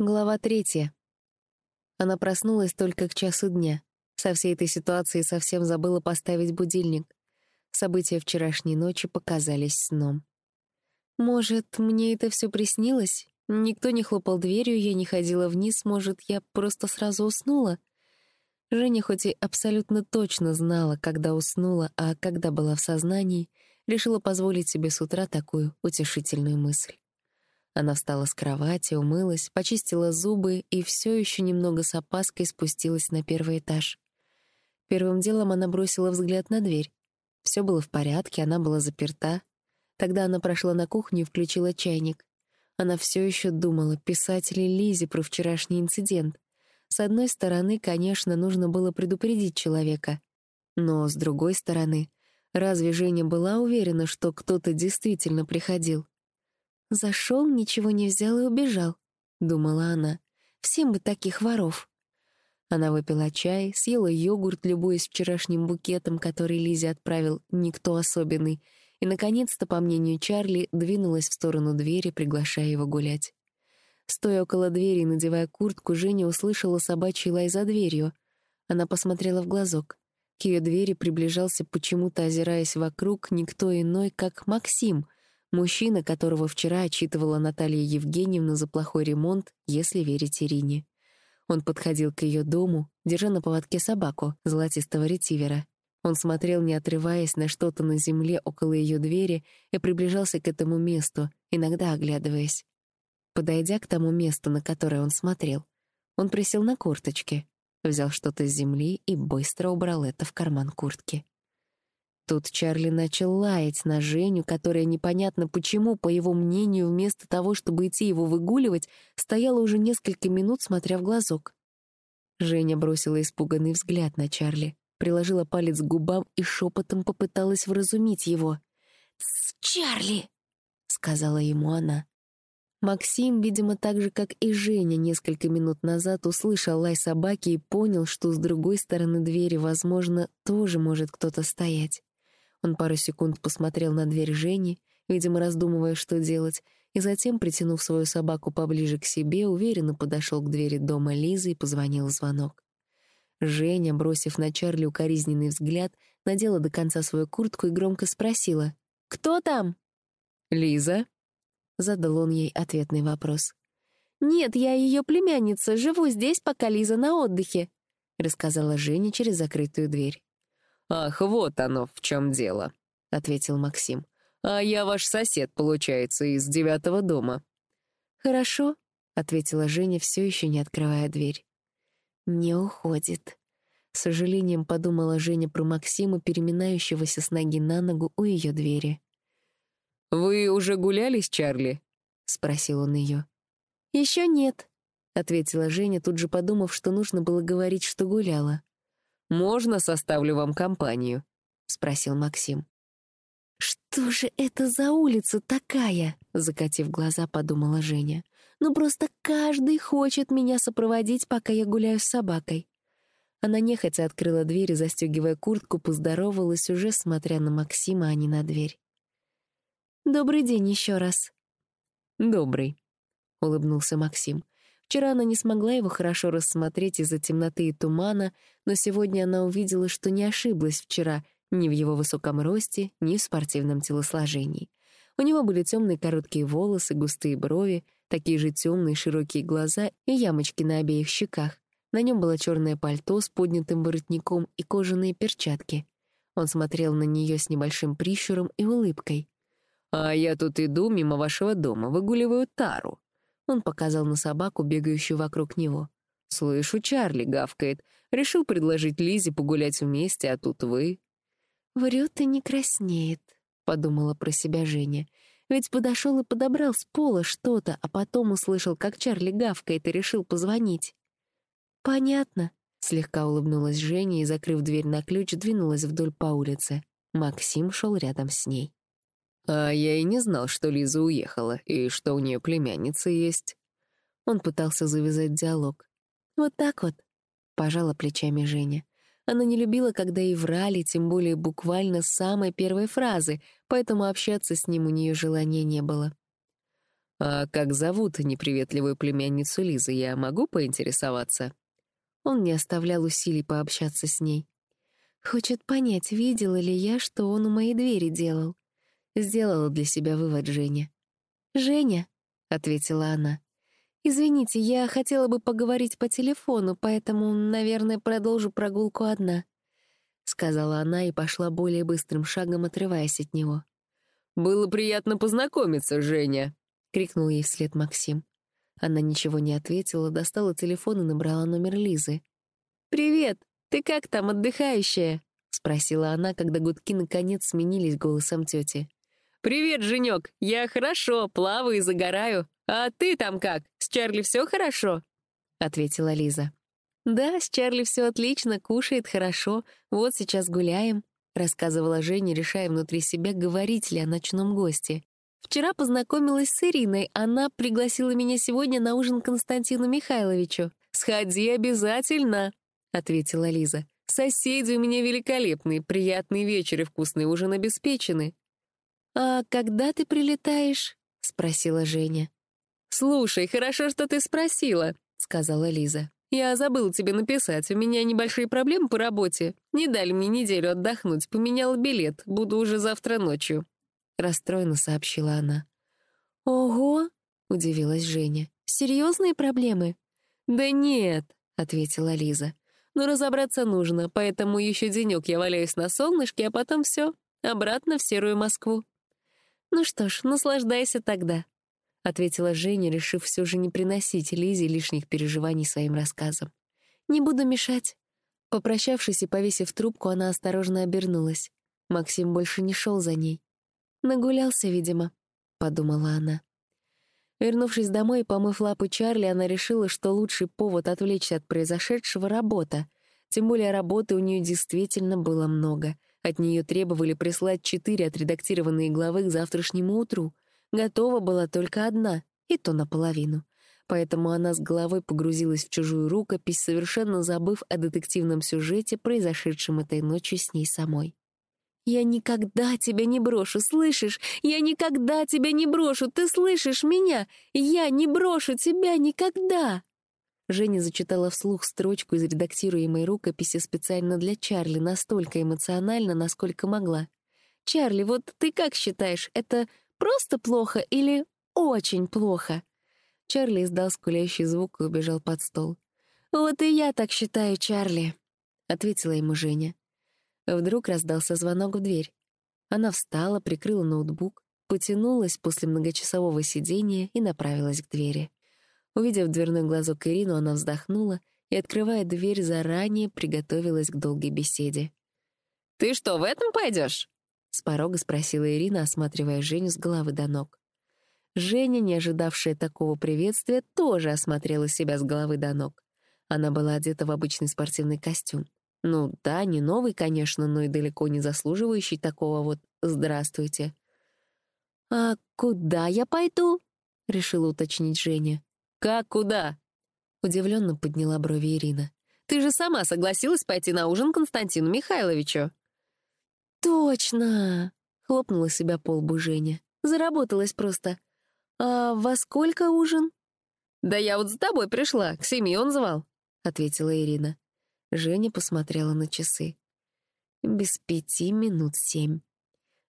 Глава третья. Она проснулась только к часу дня. Со всей этой ситуации совсем забыла поставить будильник. События вчерашней ночи показались сном. Может, мне это все приснилось? Никто не хлопал дверью, я не ходила вниз, может, я просто сразу уснула? Женя хоть и абсолютно точно знала, когда уснула, а когда была в сознании, решила позволить себе с утра такую утешительную мысль. Она встала с кровати, умылась, почистила зубы и все еще немного с опаской спустилась на первый этаж. Первым делом она бросила взгляд на дверь. Все было в порядке, она была заперта. Тогда она прошла на кухню и включила чайник. Она все еще думала, писать ли Лизе про вчерашний инцидент. С одной стороны, конечно, нужно было предупредить человека. Но с другой стороны, разве Женя была уверена, что кто-то действительно приходил? Зашел, ничего не взял и убежал, — думала она. Всем бы таких воров. Она выпила чай, съела йогурт, любуясь вчерашним букетом, который Лизе отправил никто особенный, и, наконец-то, по мнению Чарли, двинулась в сторону двери, приглашая его гулять. Стоя около двери и надевая куртку, Женя услышала собачий лай за дверью. Она посмотрела в глазок. К ее двери приближался, почему-то озираясь вокруг, никто иной, как Максим — Мужчина, которого вчера отчитывала Наталья Евгеньевна за плохой ремонт, если верить Ирине. Он подходил к ее дому, держа на поводке собаку, золотистого ретивера. Он смотрел, не отрываясь на что-то на земле около ее двери, и приближался к этому месту, иногда оглядываясь. Подойдя к тому месту, на которое он смотрел, он присел на корточки, взял что-то с земли и быстро убрал это в карман куртки. Тут Чарли начал лаять на Женю, которая непонятно почему, по его мнению, вместо того, чтобы идти его выгуливать, стояла уже несколько минут, смотря в глазок. Женя бросила испуганный взгляд на Чарли, приложила палец к губам и шепотом попыталась вразумить его. «Тсс, Чарли!» — сказала ему она. Максим, видимо, так же, как и Женя несколько минут назад, услышал лай собаки и понял, что с другой стороны двери, возможно, тоже может кто-то стоять. Он пару секунд посмотрел на дверь Жени, видимо, раздумывая, что делать, и затем, притянув свою собаку поближе к себе, уверенно подошел к двери дома Лизы и позвонил в звонок. Женя, бросив на Чарли укоризненный взгляд, надела до конца свою куртку и громко спросила «Кто там?» «Лиза?» — задал он ей ответный вопрос. «Нет, я ее племянница, живу здесь, пока Лиза на отдыхе», — рассказала Женя через закрытую дверь. «Ах, вот оно в чем дело», — ответил Максим. «А я ваш сосед, получается, из девятого дома». «Хорошо», — ответила Женя, все еще не открывая дверь. «Не уходит», — с сожалением подумала Женя про Максима, переминающегося с ноги на ногу у ее двери. «Вы уже гуляли с Чарли?» — спросил он ее. «Еще нет», — ответила Женя, тут же подумав, что нужно было говорить, что гуляла. Можно составлю вам компанию?» — спросил Максим. «Что же это за улица такая?» — закатив глаза, подумала Женя. «Ну просто каждый хочет меня сопроводить, пока я гуляю с собакой». Она нехотя открыла дверь и, застегивая куртку, поздоровалась, уже смотря на Максима, а не на дверь. «Добрый день еще раз». «Добрый», — улыбнулся Максим. Вчера она не смогла его хорошо рассмотреть из-за темноты и тумана, но сегодня она увидела, что не ошиблась вчера ни в его высоком росте, ни в спортивном телосложении. У него были темные короткие волосы, густые брови, такие же темные широкие глаза и ямочки на обеих щеках. На нем было черное пальто с поднятым воротником и кожаные перчатки. Он смотрел на нее с небольшим прищуром и улыбкой. «А я тут иду мимо вашего дома, выгуливаю Тару», он показал на собаку, бегающую вокруг него. «Слышу, Чарли гавкает. Решил предложить Лизе погулять вместе, а тут вы...» «Врет и не краснеет», — подумала про себя Женя. «Ведь подошел и подобрал с пола что-то, а потом услышал, как Чарли гавкает, и решил позвонить». «Понятно», — слегка улыбнулась Женя и, закрыв дверь на ключ, двинулась вдоль по улице. Максим шел рядом с ней. А я и не знал, что Лиза уехала, и что у нее племянница есть. Он пытался завязать диалог. «Вот так вот», — пожала плечами Женя. Она не любила, когда ей врали, тем более буквально с самой первой фразы, поэтому общаться с ним у нее желания не было. «А как зовут неприветливую племянницу Лизы, я могу поинтересоваться?» Он не оставлял усилий пообщаться с ней. Хочет понять, видела ли я, что он у моей двери делал. Сделала для себя вывод Женя. «Женя», — ответила она, — «извините, я хотела бы поговорить по телефону, поэтому, наверное, продолжу прогулку одна», — сказала она и пошла более быстрым шагом, отрываясь от него. «Было приятно познакомиться, Женя», — крикнул ей вслед Максим. Она ничего не ответила, достала телефон и набрала номер Лизы. «Привет! Ты как там, отдыхающая?» — спросила она, когда гудки наконец сменились голосом тети. «Привет, Женек! Я хорошо, плаваю и загораю. А ты там как? С Чарли все хорошо?» — ответила Лиза. «Да, с Чарли все отлично, кушает хорошо. Вот сейчас гуляем», — рассказывала Женя, решая внутри себя, говорить ли о ночном госте. «Вчера познакомилась с Ириной. Она пригласила меня сегодня на ужин Константину Михайловичу». «Сходи обязательно», — ответила Лиза. «Соседи у меня великолепные, приятный вечер и вкусный ужин обеспечены». «А когда ты прилетаешь?» — спросила Женя. «Слушай, хорошо, что ты спросила», — сказала Лиза. «Я забыла тебе написать, у меня небольшие проблемы по работе. Не дали мне неделю отдохнуть, поменяла билет, буду уже завтра ночью. — расстроенно сообщила она. «Ого!» — удивилась Женя. «Серьезные проблемы?» «Да нет», — ответила Лиза. «Но разобраться нужно, поэтому еще денек я валяюсь на солнышке, а потом все, обратно в серую Москву». «Ну что ж, наслаждайся тогда», — ответила Женя, решив все же не приносить Лизе лишних переживаний своим рассказом. «Не буду мешать». Попрощавшись и повесив трубку, она осторожно обернулась. Максим больше не шел за ней. «Нагулялся, видимо», — подумала она. Вернувшись домой и помыв лапы Чарли, она решила, что лучший повод отвлечься от произошедшего — работа. Тем более работы у нее действительно было много. От нее требовали прислать четыре отредактированные главы к завтрашнему утру. Готова была только одна, и то наполовину. Поэтому она с головой погрузилась в чужую рукопись, совершенно забыв о детективном сюжете, произошедшем этой ночью с ней самой. «Я никогда тебя не брошу, слышишь? Я никогда тебя не брошу, ты слышишь меня? Я не брошу тебя никогда!» Женя зачитала вслух строчку из редактируемой рукописи специально для Чарли, настолько эмоционально, насколько могла. «Чарли, вот ты как считаешь, это просто плохо или очень плохо?» Чарли издал скулящий звук и убежал под стол. «Вот и я так считаю, Чарли», — ответила ему Женя. Вдруг раздался звонок в дверь. Она встала, прикрыла ноутбук, потянулась после многочасового сидения и направилась к двери. Увидев дверной глазок Ирину, она вздохнула и, открывая дверь, заранее приготовилась к долгой беседе. «Ты что, в этом пойдешь? с порога спросила Ирина, осматривая Женю с головы до ног. Женя, не ожидавшая такого приветствия, тоже осмотрела себя с головы до ног. Она была одета в обычный спортивный костюм. Ну да, не новый, конечно, но и далеко не заслуживающий такого вот «здравствуйте». «А куда я пойду?» — решила уточнить Женя. «Как куда?» — удивленно подняла брови Ирина. «Ты же сама согласилась пойти на ужин Константину Михайловичу». «Точно!» — хлопнула себя по лбу Женя. «Заработалась просто. А во сколько ужин?» «Да я вот за тобой пришла, к семи он звал», — ответила Ирина. Женя посмотрела на часы. Без пяти минут семь.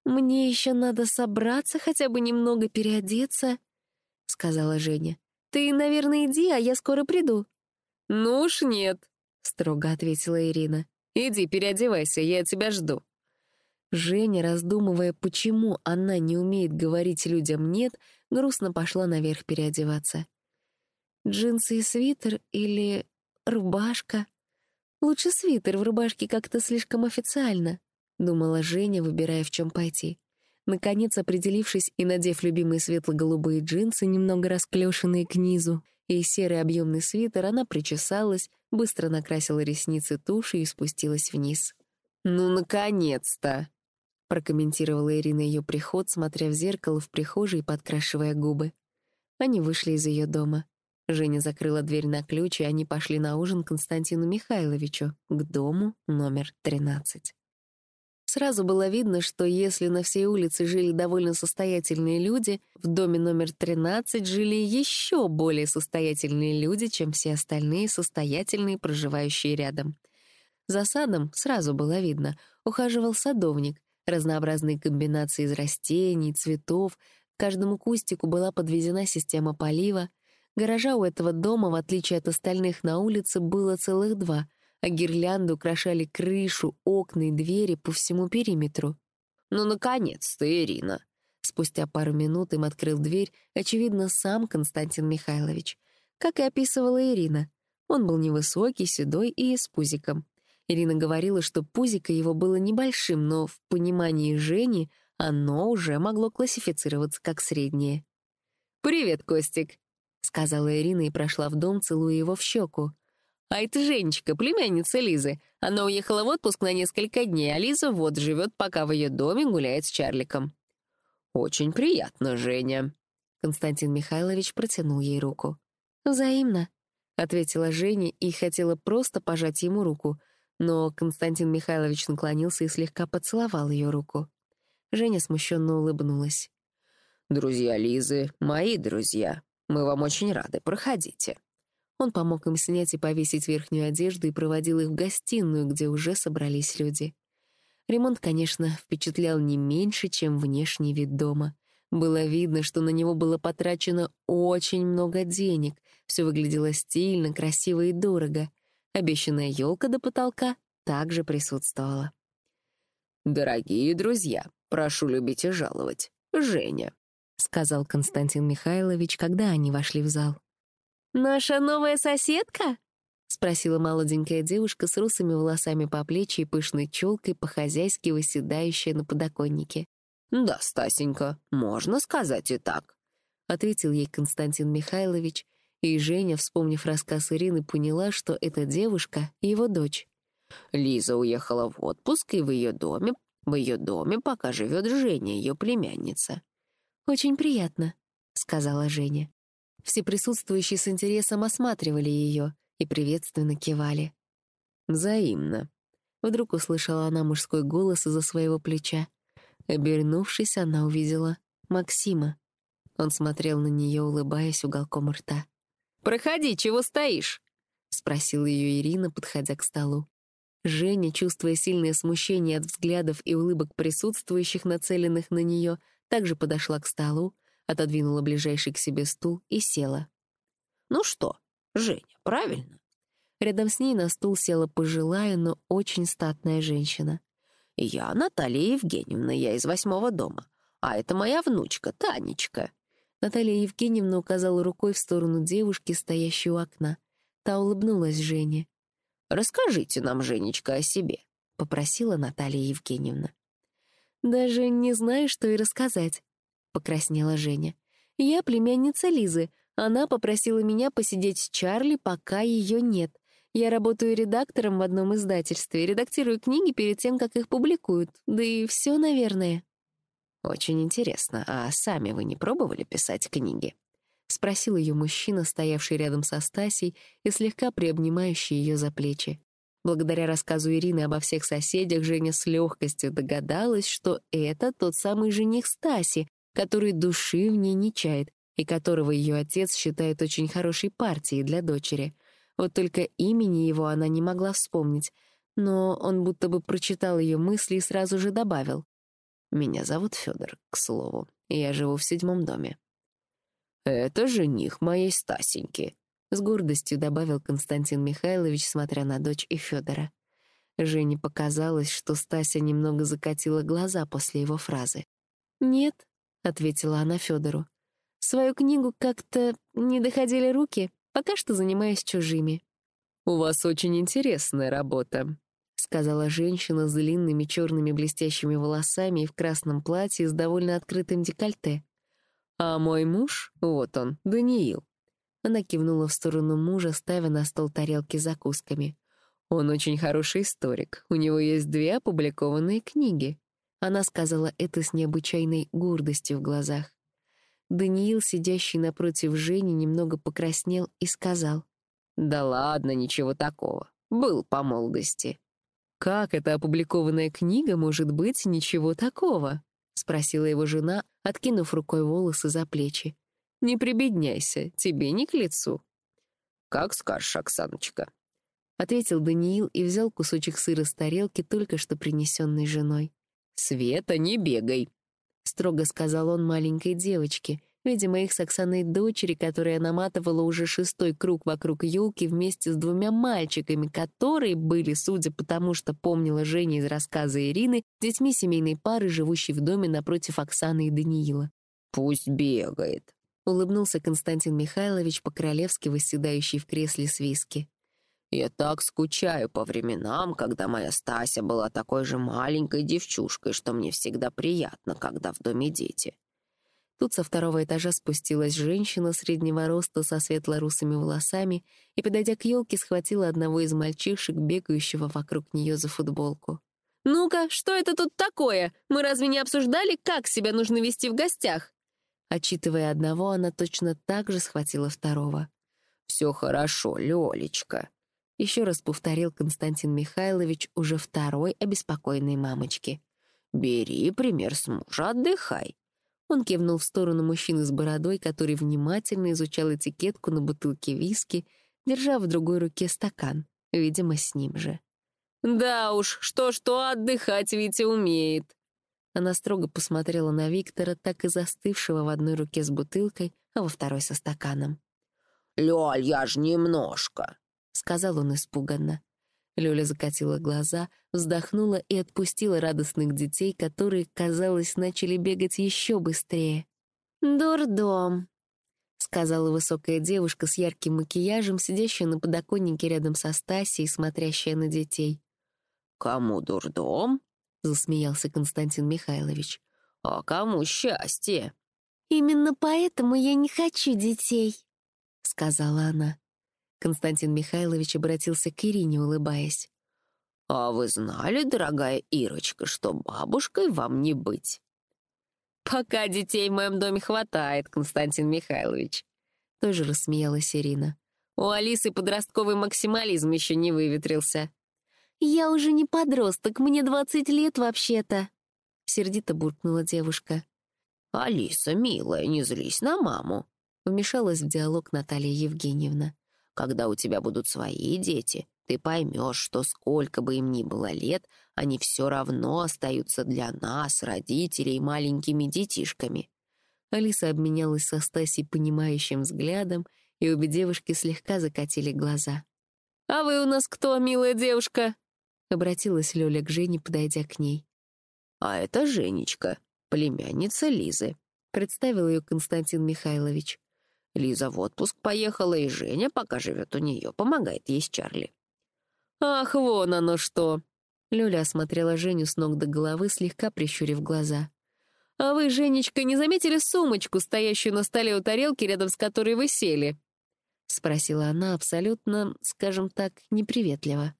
«Мне еще надо собраться, хотя бы немного переодеться», — сказала Женя. «Ты, наверное, иди, а я скоро приду». «Ну уж нет», — строго ответила Ирина. «Иди, переодевайся, я тебя жду». Женя, раздумывая, почему она не умеет говорить людям «нет», грустно пошла наверх переодеваться. Джинсы и свитер или рубашка? Лучше свитер в рубашке как-то слишком официально, думала Женя, выбирая, в чем пойти. Наконец, определившись и надев любимые светло-голубые джинсы, немного расклешенные к низу, и серый объемный свитер, она причесалась, быстро накрасила ресницы тушью и спустилась вниз. «Ну, наконец-то!» — прокомментировала Ирина ее приход, смотря в зеркало в прихожей и подкрашивая губы. Они вышли из ее дома. Женя закрыла дверь на ключ, и они пошли на ужин Константину Михайловичу к дому номер 13. Сразу было видно, что если на всей улице жили довольно состоятельные люди, в доме номер 13 жили еще более состоятельные люди, чем все остальные состоятельные, проживающие рядом. За садом, сразу было видно, ухаживал садовник, разнообразные комбинации из растений, цветов, к каждому кустику была подведена система полива. Гаража у этого дома, в отличие от остальных на улице, было целых два — а гирлянды украшали крышу, окна и двери по всему периметру. «Ну, наконец-то, Ирина!» Спустя пару минут им открыл дверь, очевидно, сам Константин Михайлович. Как и описывала Ирина. Он был невысокий, седой и с пузиком. Ирина говорила, что пузико его было небольшим, но в понимании Жени оно уже могло классифицироваться как среднее. «Привет, Костик», — сказала Ирина и прошла в дом, целуя его в щеку. А это Женечка, племянница Лизы. Она уехала в отпуск на несколько дней, а Лиза вот живет, пока в ее доме гуляет с Чарликом. «Очень приятно, Женя». Константин Михайлович протянул ей руку. «Взаимно», — ответила Женя и хотела просто пожать ему руку, но Константин Михайлович наклонился и слегка поцеловал ее руку. Женя смущенно улыбнулась. «Друзья Лизы, мои друзья, мы вам очень рады, проходите». Он помог им снять и повесить верхнюю одежду и проводил их в гостиную, где уже собрались люди. Ремонт, конечно, впечатлял не меньше, чем внешний вид дома. Было видно, что на него было потрачено очень много денег. Все выглядело стильно, красиво и дорого. Обещанная елка до потолка также присутствовала. «Дорогие друзья, прошу любить и жаловать. Женя», — сказал Константин Михайлович, когда они вошли в зал. «Наша новая соседка?» — спросила молоденькая девушка с русыми волосами по плечи и пышной челкой, по-хозяйски выседающая на подоконнике. «Да, Стасенька, можно сказать и так», — ответил ей Константин Михайлович, и Женя, вспомнив рассказ Ирины, поняла, что эта девушка — его дочь. Лиза уехала в отпуск, и в ее доме, в ее доме пока живет Женя, ее племянница. «Очень приятно», — сказала Женя. Все присутствующие с интересом осматривали ее и приветственно кивали. «Взаимно», — вдруг услышала она мужской голос из-за своего плеча. Обернувшись, она увидела Максима. Он смотрел на нее, улыбаясь уголком рта. «Проходи, чего стоишь?» — спросила ее Ирина, подходя к столу. Женя, чувствуя сильное смущение от взглядов и улыбок присутствующих, нацеленных на нее, также подошла к столу, отодвинула ближайший к себе стул и села. «Ну что, Женя, правильно?» Рядом с ней на стул села пожилая, но очень статная женщина. «Я Наталья Евгеньевна, я из восьмого дома. А это моя внучка, Танечка». Наталья Евгеньевна указала рукой в сторону девушки, стоящей у окна. Та улыбнулась Жене. «Расскажите нам, Женечка, о себе», — попросила Наталья Евгеньевна. «Даже не знаю, что и рассказать», — покраснела Женя. «Я племянница Лизы. Она попросила меня посидеть с Чарли, пока ее нет. Я работаю редактором в одном издательстве, редактирую книги перед тем, как их публикуют. Да и все, наверное». «Очень интересно. А сами вы не пробовали писать книги?» — спросил ее мужчина, стоявший рядом со Стасей и слегка приобнимающий ее за плечи. Благодаря рассказу Ирины обо всех соседях, Женя с легкостью догадалась, что это тот самый жених Стаси, который души в ней не чает и которого ее отец считает очень хорошей партией для дочери. Вот только имени его она не могла вспомнить, но он будто бы прочитал ее мысли и сразу же добавил. «Меня зовут Федор, к слову, и я живу в седьмом доме». «Это жених моей Стасеньки», — с гордостью добавил Константин Михайлович, смотря на дочь и Федора. Жене показалось, что Стася немного закатила глаза после его фразы. «Нет», — ответила она Федору. «Свою книгу как-то не доходили руки, пока что занимаюсь чужими». «У вас очень интересная работа», — сказала женщина с длинными черными блестящими волосами и в красном платье с довольно открытым декольте. «А мой муж, вот он, Даниил». Она кивнула в сторону мужа, ставя на стол тарелки с закусками. «Он очень хороший историк. У него есть две опубликованные книги. Она сказала это с необычайной гордостью в глазах. Даниил, сидящий напротив Жени, немного покраснел и сказал. «Да ладно, ничего такого. Был по молодости». «Как эта опубликованная книга может быть ничего такого?» — спросила его жена, откинув рукой волосы за плечи. «Не прибедняйся, тебе не к лицу». «Как скажешь, Оксаночка», — ответил Даниил и взял кусочек сыра с тарелки, только что принесенной женой. «Света, не бегай», — строго сказал он маленькой девочке, видимо, их с Оксаной дочери, которая наматывала уже шестой круг вокруг елки вместе с двумя мальчиками, которые были, судя по тому, что помнила Женя из рассказа Ирины, детьми семейной пары, живущей в доме напротив Оксаны и Даниила. «Пусть бегает», — улыбнулся Константин Михайлович, по-королевски восседающий в кресле с виски. «Я так скучаю по временам, когда моя Стася была такой же маленькой девчушкой, что мне всегда приятно, когда в доме дети». Тут со второго этажа спустилась женщина среднего роста со светло-русыми волосами и, подойдя к елке, схватила одного из мальчишек, бегающего вокруг нее за футболку. «Ну-ка, что это тут такое? Мы разве не обсуждали, как себя нужно вести в гостях?» Отчитывая одного, она точно так же схватила второго. «Все хорошо, Лёлечка», — еще раз повторил Константин Михайлович уже второй обеспокоенной мамочки. «Бери пример с мужа, отдыхай. Он кивнул в сторону мужчины с бородой, который внимательно изучал этикетку на бутылке виски, держа в другой руке стакан, видимо, с ним же. «Да уж, что-что, отдыхать Витя умеет». Она строго посмотрела на Виктора, так и застывшего в одной руке с бутылкой, а во второй со стаканом. «Лёль, я ж немножко», — сказал он испуганно. Лёля закатила глаза, вздохнула и отпустила радостных детей, которые, казалось, начали бегать еще быстрее. «Дурдом», — сказала высокая девушка с ярким макияжем, сидящая на подоконнике рядом со Стасией, смотрящая на детей. «Кому дурдом?» — засмеялся Константин Михайлович. «А кому счастье?» «Именно поэтому я не хочу детей», — сказала она. Константин Михайлович обратился к Ирине, улыбаясь. «А вы знали, дорогая Ирочка, что бабушкой вам не быть?» «Пока детей в моем доме хватает, Константин Михайлович», — тоже рассмеялась Ирина. «У Алисы подростковый максимализм еще не выветрился». «Я уже не подросток, мне двадцать лет вообще-то», — сердито буркнула девушка. «Алиса, милая, не злись на маму», — вмешалась в диалог Наталья Евгеньевна. Когда у тебя будут свои дети, ты поймешь, что сколько бы им ни было лет, они все равно остаются для нас, родителей, маленькими детишками». Алиса обменялась со Стасей понимающим взглядом, и обе девушки слегка закатили глаза. «А вы у нас кто, милая девушка?» — обратилась Лёля к Жене, подойдя к ней. «А это Женечка, племянница Лизы», — представил ее Константин Михайлович. Лиза в отпуск поехала, и Женя, пока живет у нее, помогает ей с Чарли. «Ах, вон оно что!» Лёля осмотрела Женю с ног до головы, слегка прищурив глаза. «А вы, Женечка, не заметили сумочку, стоящую на столе у тарелки, рядом с которой вы сели?» — спросила она абсолютно, скажем так, неприветливо.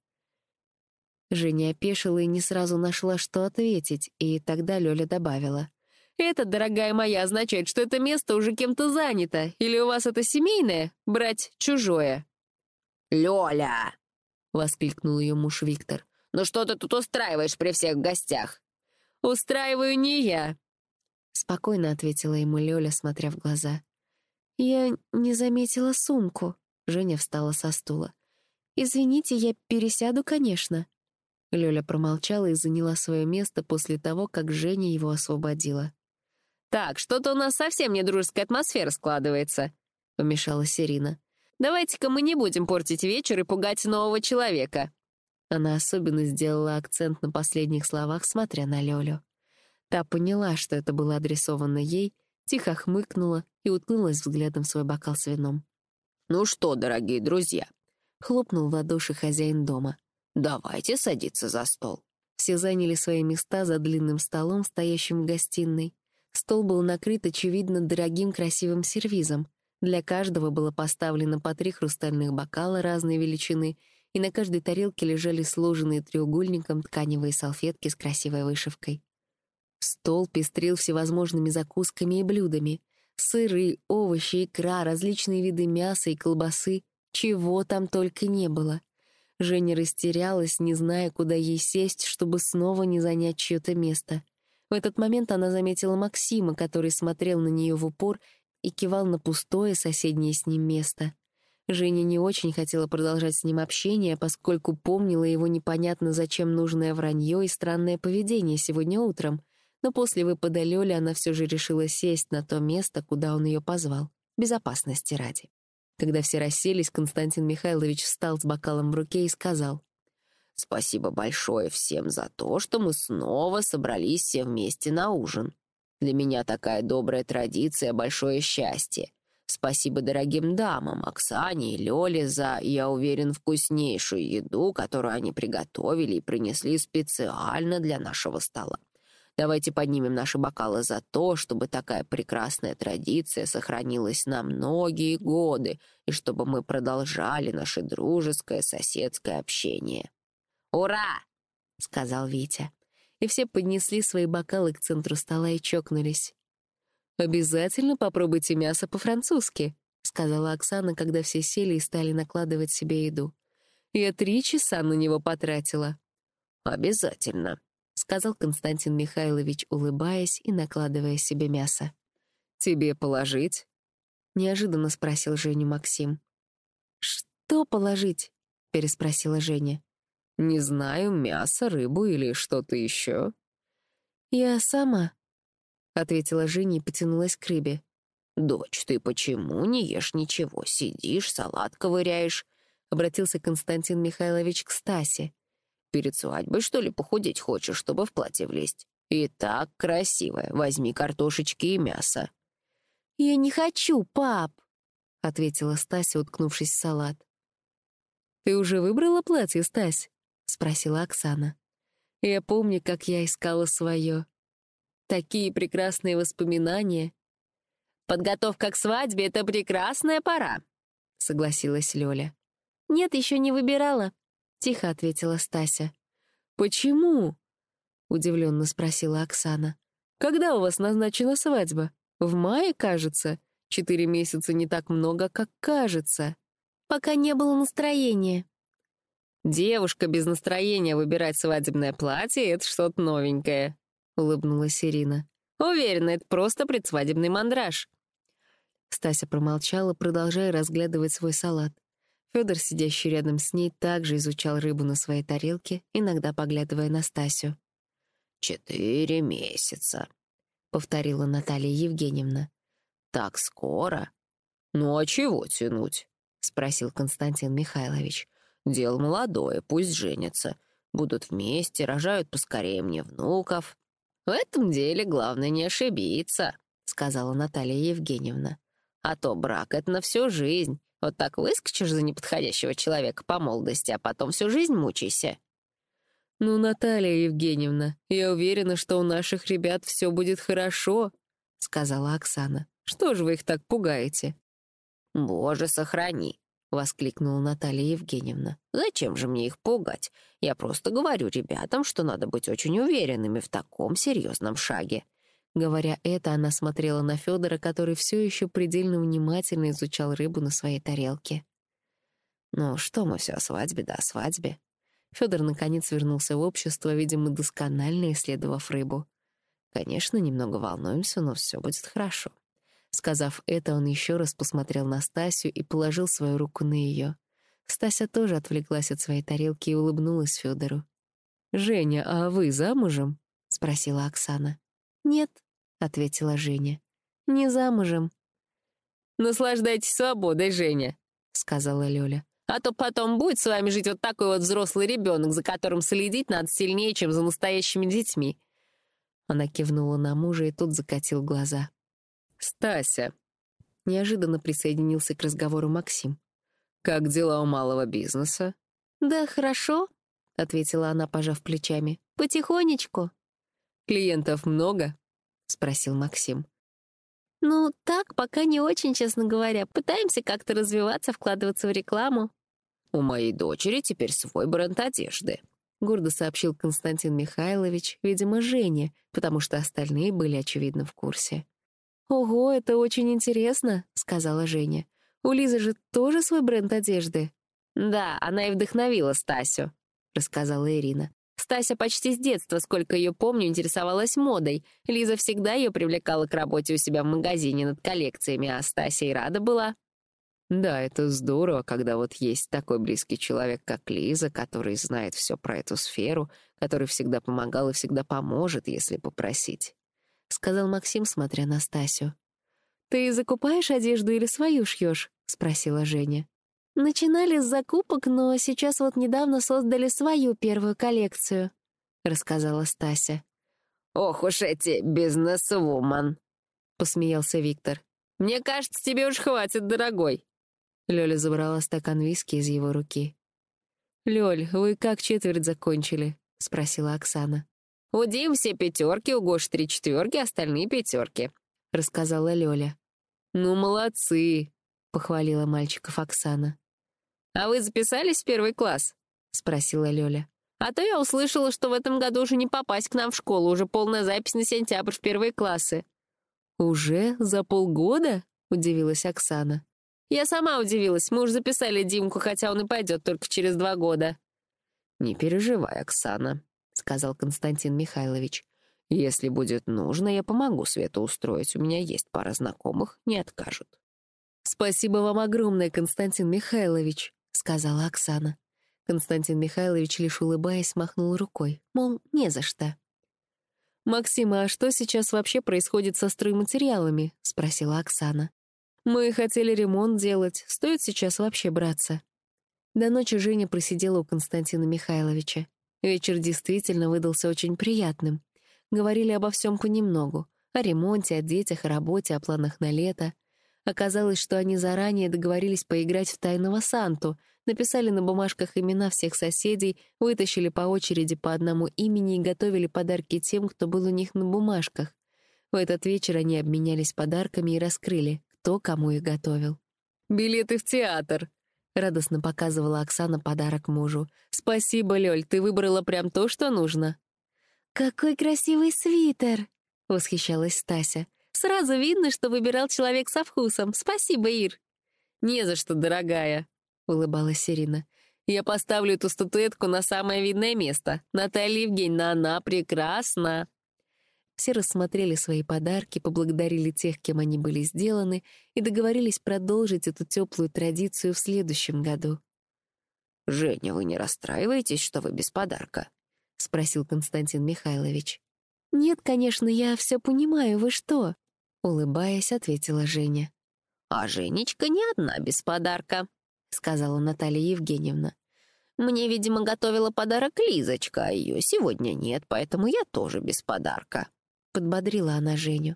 Женя опешила и не сразу нашла, что ответить, и тогда Лёля добавила. Это, дорогая моя, означает, что это место уже кем-то занято. Или у вас это семейное? Брать чужое?» «Лёля!» — воскликнул ее муж Виктор. «Ну что ты тут устраиваешь при всех гостях?» «Устраиваю не я», — спокойно ответила ему Лёля, смотря в глаза. «Я не заметила сумку», — Женя встала со стула. «Извините, я пересяду, конечно». Лёля промолчала и заняла свое место после того, как Женя его освободила. «Так, что-то у нас совсем не дружеская атмосфера складывается», — вмешалась Ирина. «Давайте-ка мы не будем портить вечер и пугать нового человека». Она особенно сделала акцент на последних словах, смотря на Лёлю. Та поняла, что это было адресовано ей, тихо хмыкнула и уткнулась взглядом в свой бокал с вином. «Ну что, дорогие друзья?» — хлопнул в ладоши хозяин дома. «Давайте садиться за стол». Все заняли свои места за длинным столом, стоящим в гостиной. Стол был накрыт, очевидно, дорогим красивым сервизом. Для каждого было поставлено по три хрустальных бокала разной величины, и на каждой тарелке лежали сложенные треугольником тканевые салфетки с красивой вышивкой. Стол пестрил всевозможными закусками и блюдами. Сыры, овощи, икра, различные виды мяса и колбасы. Чего там только не было. Женя растерялась, не зная, куда ей сесть, чтобы снова не занять чье-то место. В этот момент она заметила Максима, который смотрел на нее в упор и кивал на пустое соседнее с ним место. Женя не очень хотела продолжать с ним общение, поскольку помнила его непонятно зачем нужное вранье и странное поведение сегодня утром, но после выпада Лёли она все же решила сесть на то место, куда он ее позвал, безопасности ради. Когда все расселись, Константин Михайлович встал с бокалом в руке и сказал, «Спасибо большое всем за то, что мы снова собрались все вместе на ужин. Для меня такая добрая традиция — большое счастье. Спасибо дорогим дамам, Оксане и Лёле за, я уверен, вкуснейшую еду, которую они приготовили и принесли специально для нашего стола. Давайте поднимем наши бокалы за то, чтобы такая прекрасная традиция сохранилась на многие годы и чтобы мы продолжали наше дружеское соседское общение. «Ура!» — сказал Витя. И все поднесли свои бокалы к центру стола и чокнулись. «Обязательно попробуйте мясо по-французски», — сказала Оксана, когда все сели и стали накладывать себе еду. «Я три часа на него потратила». «Обязательно», — сказал Константин Михайлович, улыбаясь и накладывая себе мясо. «Тебе положить?» — неожиданно спросил Женю Максим. «Что положить?» — переспросила Женя. «Не знаю, мясо, рыбу или что-то еще». «Я сама», — ответила Женя и потянулась к рыбе. «Дочь, ты почему не ешь ничего? Сидишь, салат ковыряешь?» — обратился Константин Михайлович к Стасе. Перед свадьбой, что ли, похудеть хочешь, чтобы в платье влезть? И так красивая. Возьми картошечки и мясо». «Я не хочу, пап», — ответила Стася, уткнувшись в салат. «Ты уже выбрала платье, Стась?» — спросила Оксана. «Я помню, как я искала свое. Такие прекрасные воспоминания». «Подготовка к свадьбе — это прекрасная пора», — согласилась Лёля. «Нет, еще не выбирала. — тихо ответила Стася. «Почему?» — удивленно спросила Оксана. «Когда у вас назначена свадьба? В мае, кажется. Четыре месяца не так много, как кажется. Пока не было настроения». «Девушка без настроения выбирать свадебное платье — это что-то новенькое», — улыбнулась Ирина. «Уверена, это просто предсвадебный мандраж». Стася промолчала, продолжая разглядывать свой салат. Федор, сидящий рядом с ней, также изучал рыбу на своей тарелке, иногда поглядывая на Стасю. «Четыре месяца», — повторила Наталья Евгеньевна. «Так скоро?» «Ну а чего тянуть?» — спросил Константин Михайлович. «Дело молодое, пусть женятся. Будут вместе, рожают поскорее мне внуков». «В этом деле главное не ошибиться», — сказала Наталья Евгеньевна. «А то брак — это на всю жизнь. Вот так выскочишь за неподходящего человека по молодости, а потом всю жизнь мучайся. «Ну, Наталья Евгеньевна, я уверена, что у наших ребят все будет хорошо», — сказала Оксана. «Что же вы их так пугаете?» «Боже, сохрани!» — воскликнула Наталья Евгеньевна. «Зачем же мне их пугать? Я просто говорю ребятам, что надо быть очень уверенными в таком серьезном шаге. Говоря это, она смотрела на Федора, который все еще предельно внимательно изучал рыбу на своей тарелке. «Ну что мы все о свадьбе, да о свадьбе?» Федор наконец вернулся в общество, видимо, досконально исследовав рыбу. «Конечно, немного волнуемся, но все будет хорошо». Сказав это, он еще раз посмотрел на Стасю и положил свою руку на ее. Стася тоже отвлеклась от своей тарелки и улыбнулась Федору. «Женя, а вы замужем?» — спросила Оксана. «Нет», — ответила Женя. «Не замужем». «Наслаждайтесь свободой, Женя», — сказала Лёля. «А то потом будет с вами жить вот такой вот взрослый ребенок, за которым следить надо сильнее, чем за настоящими детьми». Она кивнула на мужа, и тот закатил глаза. «Стася», — неожиданно присоединился к разговору Максим. «Как дела у малого бизнеса?» «Да хорошо», — ответила она, пожав плечами. «Потихонечку». «Клиентов много?» — спросил Максим. «Ну, так, пока не очень, честно говоря. Пытаемся как-то развиваться, вкладываться в рекламу». «У моей дочери теперь свой бренд одежды», — гордо сообщил Константин Михайлович, видимо, Жене, потому что остальные были, очевидно, в курсе. «Ого, это очень интересно», — сказала Женя. «У Лизы же тоже свой бренд одежды?» «Да, она и вдохновила Стасю», — рассказала Ирина. Стася почти с детства, сколько ее помню, интересовалась модой. Лиза всегда ее привлекала к работе у себя в магазине над коллекциями, а Стася и рада была. Да, это здорово, когда вот есть такой близкий человек, как Лиза, который знает все про эту сферу, который всегда помогал и всегда поможет, если попросить. Сказал Максим, смотря на Стасю. «Ты закупаешь одежду или свою шьешь?» — спросила Женя. «Начинали с закупок, но сейчас вот недавно создали свою первую коллекцию», — рассказала Стася. «Ох уж эти бизнес-вуман», — посмеялся Виктор. «Мне кажется, тебе уж хватит, дорогой». Лёля забрала стакан виски из его руки. «Лёль, вы как четверть закончили?» — спросила Оксана. «У Дим все пятерки, у Гош три четверки, остальные пятерки», — рассказала Лёля. «Ну, молодцы», — похвалила мальчиков Оксана. «А вы записались в первый класс?» — спросила Лёля. «А то я услышала, что в этом году уже не попасть к нам в школу, уже полная запись на сентябрь в первые классы». «Уже? За полгода?» — удивилась Оксана. «Я сама удивилась. Мы уж записали Димку, хотя он и пойдет только через два года». «Не переживай, Оксана», — сказал Константин Михайлович. «Если будет нужно, я помогу Свету устроить. У меня есть пара знакомых, не откажут». «Спасибо вам огромное, Константин Михайлович», — сказала Оксана. Константин Михайлович, лишь улыбаясь, махнул рукой, мол, не за что. «Максим, а что сейчас вообще происходит со стройматериалами?» — спросила Оксана. «Мы хотели ремонт делать. Стоит сейчас вообще браться?» До ночи Женя просидела у Константина Михайловича. Вечер действительно выдался очень приятным. Говорили обо всем понемногу. О ремонте, о детях, о работе, о планах на лето. Оказалось, что они заранее договорились поиграть в тайного Санту, написали на бумажках имена всех соседей, вытащили по очереди по одному имени и готовили подарки тем, кто был у них на бумажках. В этот вечер они обменялись подарками и раскрыли, кто кому их готовил. «Билеты в театр!» — радостно показывала Оксана подарок мужу. «Спасибо, Лёль, ты выбрала прям то, что нужно». «Какой красивый свитер!» — восхищалась Стася. Сразу видно, что выбирал человек со вкусом. Спасибо, Ир». «Не за что, дорогая», — улыбалась Ирина. «Я поставлю эту статуэтку на самое видное место. Наталья Евгеньевна, она прекрасна». Все рассмотрели свои подарки, поблагодарили тех, кем они были сделаны, и договорились продолжить эту теплую традицию в следующем году. «Женя, вы не расстраиваетесь, что вы без подарка?» — спросил Константин Михайлович. «Нет, конечно, я все понимаю, вы что?» — улыбаясь, ответила Женя. «А Женечка не одна без подарка», — сказала Наталья Евгеньевна. «Мне, видимо, готовила подарок Лизочка, а ее сегодня нет, поэтому я тоже без подарка», — подбодрила она Женю.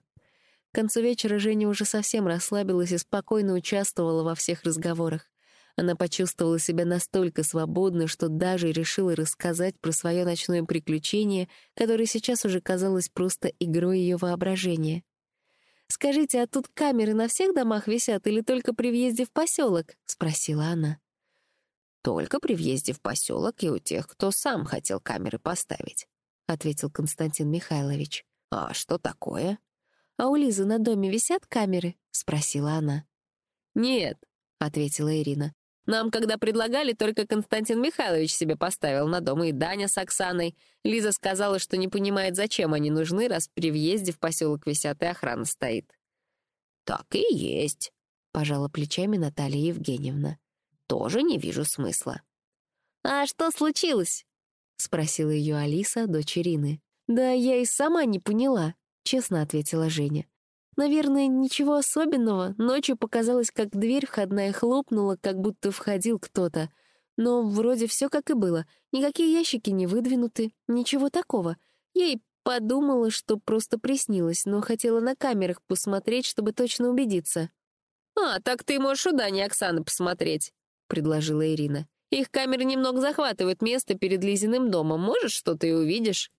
К концу вечера Женя уже совсем расслабилась и спокойно участвовала во всех разговорах. Она почувствовала себя настолько свободно, что даже решила рассказать про свое ночное приключение, которое сейчас уже казалось просто игрой ее воображения. «Скажите, а тут камеры на всех домах висят или только при въезде в поселок?» — спросила она. «Только при въезде в поселок и у тех, кто сам хотел камеры поставить», — ответил Константин Михайлович. «А что такое?» «А у Лизы на доме висят камеры?» — спросила она. «Нет», — ответила Ирина. Нам, когда предлагали, только Константин Михайлович себе поставил на дом и Даня с Оксаной. Лиза сказала, что не понимает, зачем они нужны, раз при въезде в поселок висят и охрана стоит. «Так и есть», — пожала плечами Наталья Евгеньевна. «Тоже не вижу смысла». «А что случилось?» — спросила ее Алиса, дочь Ирины. «Да я и сама не поняла», — честно ответила Женя. Наверное, ничего особенного. Ночью показалось, как дверь входная хлопнула, как будто входил кто-то. Но вроде все как и было. Никакие ящики не выдвинуты, ничего такого. Я и подумала, что просто приснилось, но хотела на камерах посмотреть, чтобы точно убедиться. «А, так ты можешь у Дани Оксаны посмотреть», — предложила Ирина. «Их камеры немного захватывают место перед Лизиным домом. Можешь, что-то и увидишь?»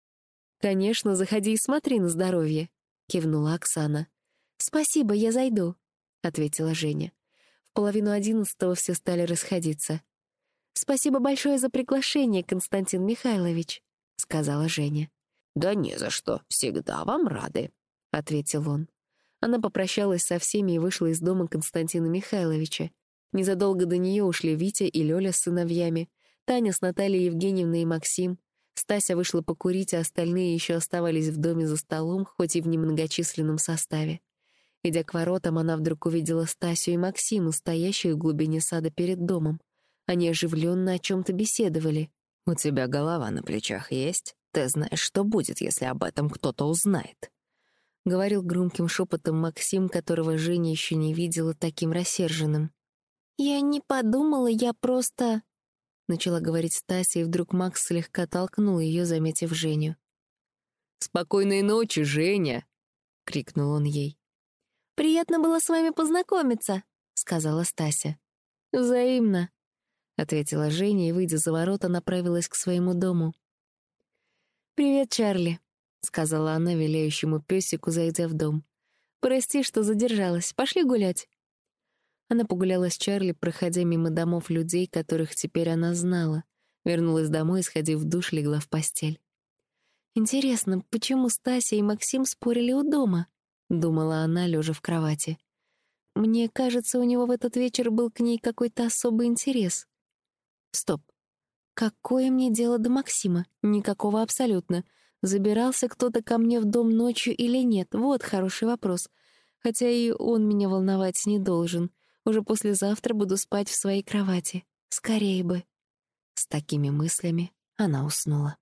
«Конечно, заходи и смотри на здоровье», — кивнула Оксана. «Спасибо, я зайду», — ответила Женя. В половину одиннадцатого все стали расходиться. «Спасибо большое за приглашение, Константин Михайлович», — сказала Женя. «Да не за что, всегда вам рады», — ответил он. Она попрощалась со всеми и вышла из дома Константина Михайловича. Незадолго до нее ушли Витя и Лёля с сыновьями, Таня с Натальей Евгеньевной и Максим. Стася вышла покурить, а остальные еще оставались в доме за столом, хоть и в немногочисленном составе. Идя к воротам, она вдруг увидела Стасю и Максима, стоящих в глубине сада перед домом. Они оживленно о чем-то беседовали. «У тебя голова на плечах есть? Ты знаешь, что будет, если об этом кто-то узнает?» — говорил громким шепотом Максим, которого Женя еще не видела таким рассерженным. «Я не подумала, я просто...» — начала говорить Стася, и вдруг Макс слегка толкнул ее, заметив Женю. «Спокойной ночи, Женя!» — крикнул он ей. «Приятно было с вами познакомиться», — сказала Стася. «Взаимно», — ответила Женя и, выйдя за ворота, направилась к своему дому. «Привет, Чарли», — сказала она виляющему песику, зайдя в дом. «Прости, что задержалась. Пошли гулять». Она погуляла с Чарли, проходя мимо домов людей, которых теперь она знала. Вернулась домой сходив в душ, легла в постель. Интересно, почему Стася и Максим спорили у дома? — думала она, лежа в кровати. «Мне кажется, у него в этот вечер был к ней какой-то особый интерес». «Стоп. Какое мне дело до Максима? Никакого абсолютно. Забирался кто-то ко мне в дом ночью или нет? Вот хороший вопрос. Хотя и он меня волновать не должен. Уже послезавтра буду спать в своей кровати. Скорее бы». С такими мыслями она уснула.